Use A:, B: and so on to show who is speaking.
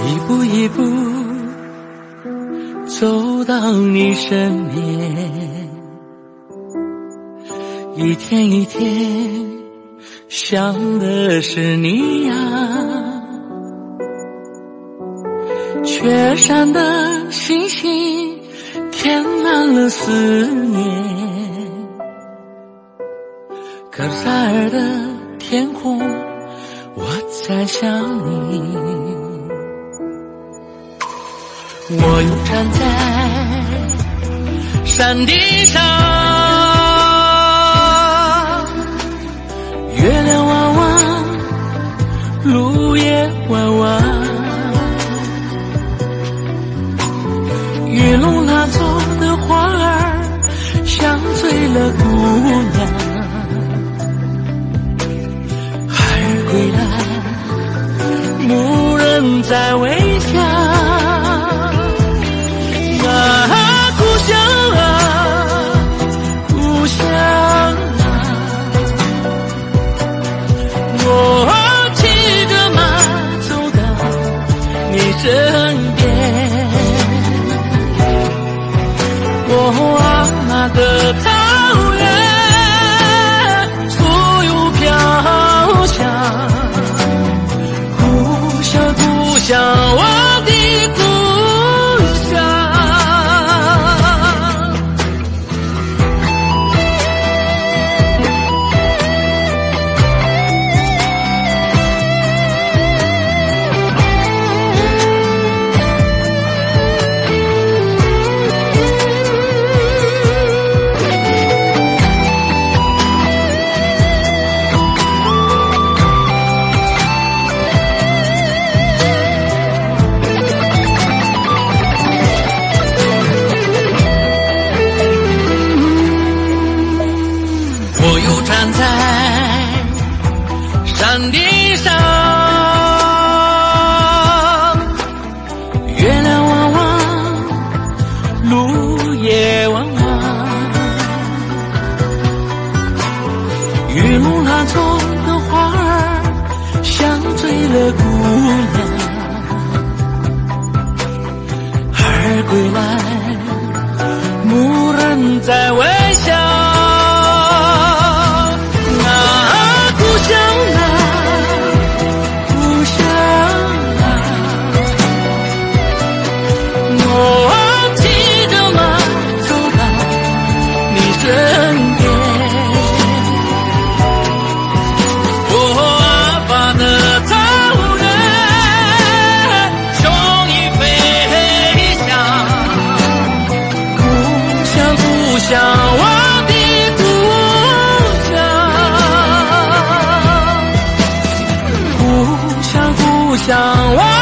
A: 一步一步走到你身边，一天一天想的是你呀，雪山的星星填满了思念，格萨尔的天空，我在想你。我又站在山顶上，月亮弯弯，路也弯弯，雨龙拉走的花儿，像醉了姑娘。孩儿归来，牧人在为身边我阿妈的她地上，月亮弯弯，路也弯弯，雨露那中的花儿，像醉了姑娘。儿归来，牧人在问想，我的故乡，故乡，故乡，我。